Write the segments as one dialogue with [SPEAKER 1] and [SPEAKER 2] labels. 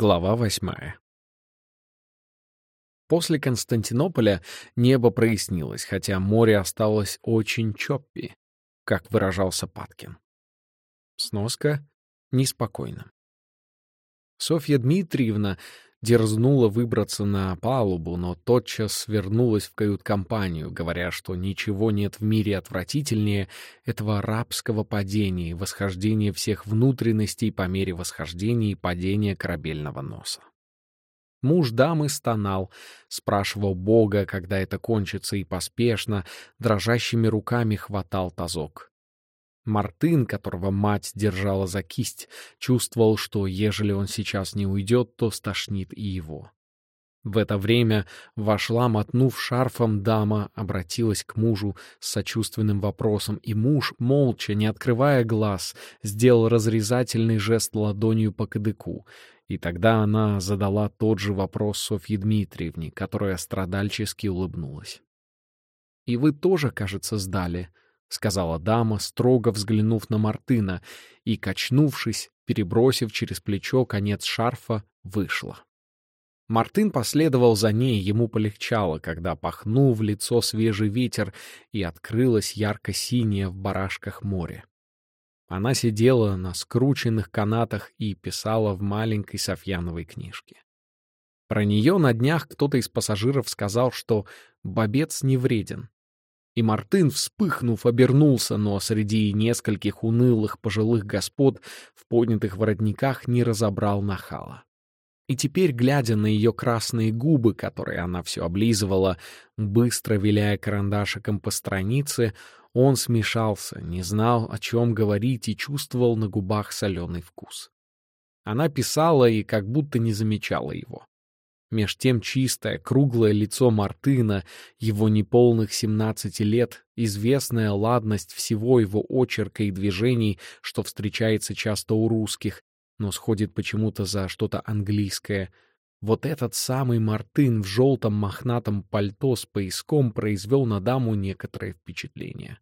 [SPEAKER 1] Глава восьмая После Константинополя небо прояснилось, хотя море осталось очень чоппи, как выражался Паткин. Сноска неспокойно. Софья Дмитриевна дерзнула выбраться на палубу, но тотчас вернулась в кают-компанию, говоря, что ничего нет в мире отвратительнее этого рабского падения и восхождения всех внутренностей по мере восхождения и падения корабельного носа. Муж дамы стонал, спрашивал Бога, когда это кончится, и поспешно, дрожащими руками хватал тазок. Мартын, которого мать держала за кисть, чувствовал, что ежели он сейчас не уйдет, то стошнит и его. В это время вошла, мотнув шарфом, дама обратилась к мужу с сочувственным вопросом, и муж, молча, не открывая глаз, сделал разрезательный жест ладонью по кадыку, и тогда она задала тот же вопрос Софье Дмитриевне, которая страдальчески улыбнулась. «И вы тоже, кажется, сдали», — сказала дама, строго взглянув на Мартына, и, качнувшись, перебросив через плечо конец шарфа, вышла. Мартын последовал за ней, ему полегчало, когда пахнул в лицо свежий ветер, и открылось ярко-синее в барашках море. Она сидела на скрученных канатах и писала в маленькой Софьяновой книжке. Про нее на днях кто-то из пассажиров сказал, что бобец не вреден, и Мартын, вспыхнув, обернулся, но среди нескольких унылых пожилых господ в поднятых воротниках не разобрал нахала. И теперь, глядя на ее красные губы, которые она все облизывала, быстро виляя карандашиком по странице, он смешался, не знал, о чем говорить и чувствовал на губах соленый вкус. Она писала и как будто не замечала его. Меж тем чистое, круглое лицо Мартына, его неполных семнадцати лет, известная ладность всего его очерка и движений, что встречается часто у русских, но сходит почему-то за что-то английское. Вот этот самый Мартын в желтом мохнатом пальто с пояском произвел на даму некоторое впечатление.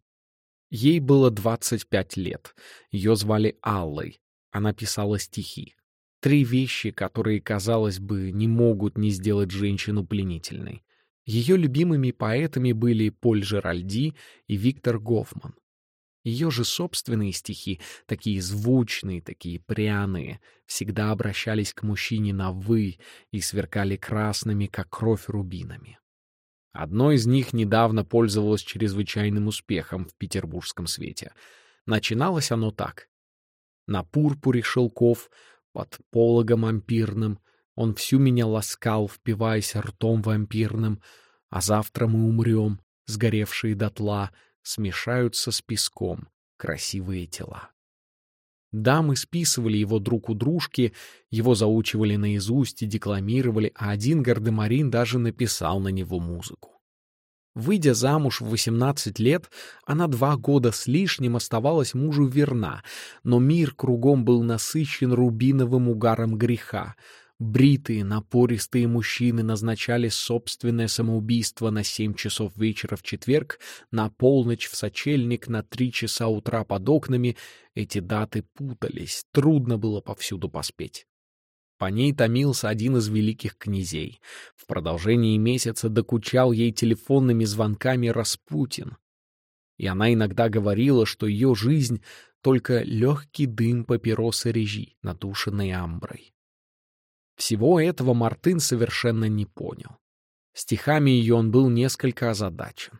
[SPEAKER 1] Ей было двадцать пять лет. Ее звали Аллой. Она писала стихи. Три вещи, которые, казалось бы, не могут не сделать женщину пленительной. Ее любимыми поэтами были Поль Жеральди и Виктор Гофман. Ее же собственные стихи, такие звучные, такие пряные, всегда обращались к мужчине на «вы» и сверкали красными, как кровь рубинами. Одно из них недавно пользовалось чрезвычайным успехом в петербургском свете. Начиналось оно так. На пурпуре шелков под пологом ампирным. Он всю меня ласкал, впиваясь ртом вампирным. А завтра мы умрем, сгоревшие дотла, смешаются с песком красивые тела. Дамы списывали его друг у дружки, его заучивали наизусть и декламировали, а один гардемарин даже написал на него музыку. Выйдя замуж в 18 лет, она два года с лишним оставалась мужу верна, но мир кругом был насыщен рубиновым угаром греха. Бритые, напористые мужчины назначали собственное самоубийство на семь часов вечера в четверг, на полночь в сочельник, на три часа утра под окнами. Эти даты путались, трудно было повсюду поспеть. По ней томился один из великих князей. В продолжении месяца докучал ей телефонными звонками Распутин. И она иногда говорила, что ее жизнь — только легкий дым папиросы режи, надушенной амброй. Всего этого Мартын совершенно не понял. Стихами ее он был несколько озадачен.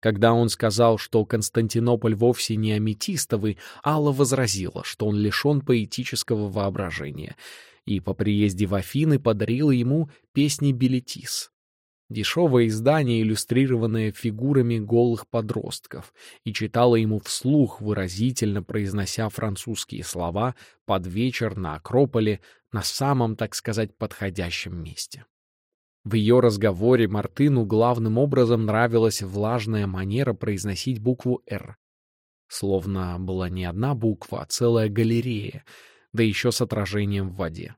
[SPEAKER 1] Когда он сказал, что Константинополь вовсе не аметистовый, Алла возразила, что он лишен поэтического воображения — и по приезде в Афины подарила ему песни Билетис. Дешевое издание, иллюстрированное фигурами голых подростков, и читала ему вслух, выразительно произнося французские слова под вечер на Акрополе на самом, так сказать, подходящем месте. В ее разговоре Мартыну главным образом нравилась влажная манера произносить букву «Р». Словно была не одна буква, а целая галерея — да еще с отражением в воде.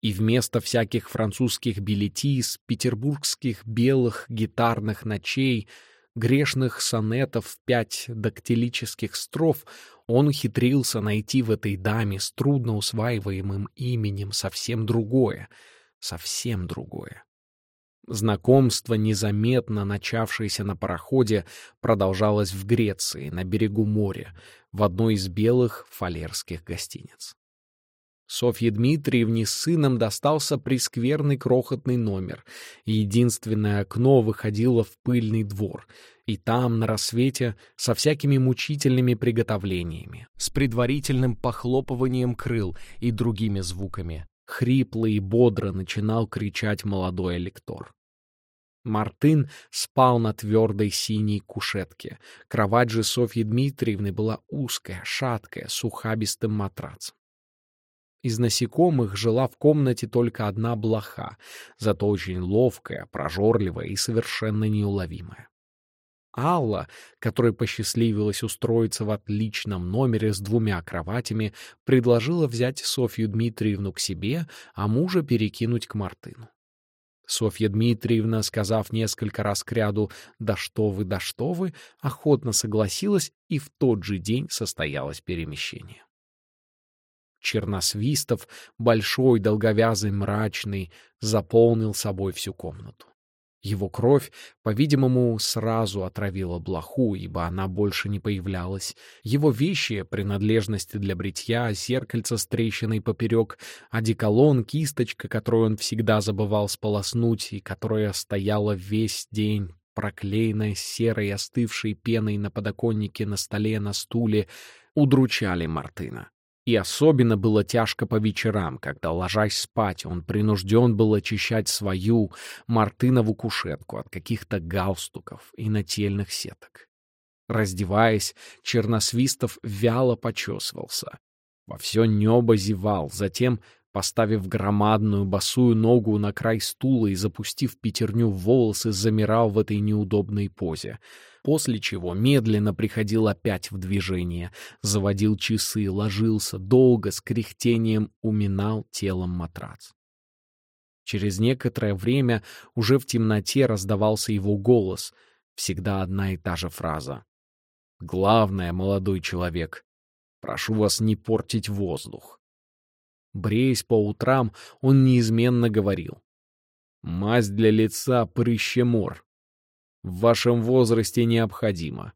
[SPEAKER 1] И вместо всяких французских билетис, петербургских белых гитарных ночей, грешных сонетов в пять дактилических строф, Он ухитрился найти в этой даме с трудно усваиваемым именем совсем другое, совсем другое. Знакомство, незаметно начавшееся на пароходе, продолжалось в Греции, на берегу моря, в одной из белых фалерских гостиниц. Софье Дмитриевне с сыном достался прескверный крохотный номер. Единственное окно выходило в пыльный двор, и там, на рассвете, со всякими мучительными приготовлениями, с предварительным похлопыванием крыл и другими звуками, хрипло и бодро начинал кричать молодой электор. Мартын спал на твердой синей кушетке. Кровать же Софьи Дмитриевны была узкая, шаткая, с ухабистым матрацем. Из насекомых жила в комнате только одна блоха, зато очень ловкая, прожорливая и совершенно неуловимая. Алла, которой посчастливилось устроиться в отличном номере с двумя кроватями, предложила взять Софью Дмитриевну к себе, а мужа перекинуть к Мартыну. Софья Дмитриевна, сказав несколько раз кряду «да что вы, да что вы», охотно согласилась, и в тот же день состоялось перемещение. Черносвистов, большой, долговязый, мрачный, заполнил собой всю комнату. Его кровь, по-видимому, сразу отравила блоху, ибо она больше не появлялась. Его вещи, принадлежности для бритья, зеркальце с трещиной поперек, одеколон, кисточка, которую он всегда забывал сполоснуть и которая стояла весь день, проклеенная серой остывшей пеной на подоконнике, на столе, на стуле, удручали Мартына. И особенно было тяжко по вечерам, когда, ложась спать, он принужден был очищать свою мартынову кушетку от каких-то галстуков и нательных сеток. Раздеваясь, Черносвистов вяло почесывался. Во все небо зевал, затем, поставив громадную босую ногу на край стула и запустив пятерню в волосы, замирал в этой неудобной позе — после чего медленно приходил опять в движение, заводил часы, ложился, долго с кряхтением уминал телом матрац. Через некоторое время уже в темноте раздавался его голос, всегда одна и та же фраза. «Главное, молодой человек, прошу вас не портить воздух». Бреясь по утрам, он неизменно говорил. «Мазь для лица прыщемор в вашем возрасте необходимо.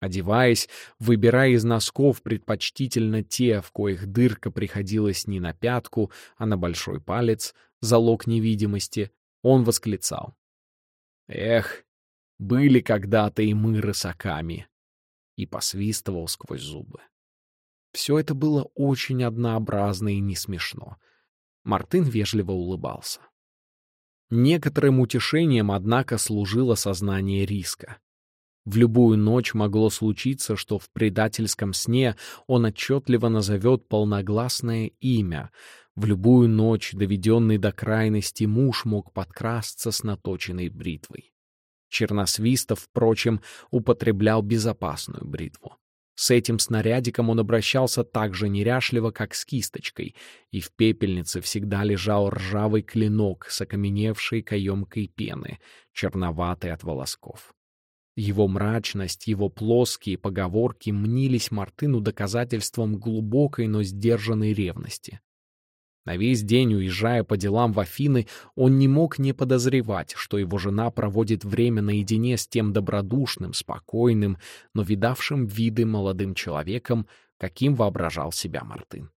[SPEAKER 1] Одеваясь, выбирая из носков предпочтительно те, в коих дырка приходилась не на пятку, а на большой палец, залог невидимости, он восклицал. «Эх, были когда-то и мы рысаками!» и посвистывал сквозь зубы. Все это было очень однообразно и не смешно. Мартын вежливо улыбался. Некоторым утешением, однако, служило сознание риска. В любую ночь могло случиться, что в предательском сне он отчетливо назовет полногласное имя. В любую ночь, доведенный до крайности, муж мог подкрасться с наточенной бритвой. Черносвистов, впрочем, употреблял безопасную бритву. С этим снарядиком он обращался так же неряшливо, как с кисточкой, и в пепельнице всегда лежал ржавый клинок с окаменевшей каемкой пены, черноватой от волосков. Его мрачность, его плоские поговорки мнились Мартыну доказательством глубокой, но сдержанной ревности. На весь день, уезжая по делам в Афины, он не мог не подозревать, что его жена проводит время наедине с тем добродушным, спокойным, но видавшим виды молодым человеком, каким воображал себя Мартын.